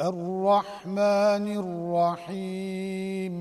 الرحمن الرحيم.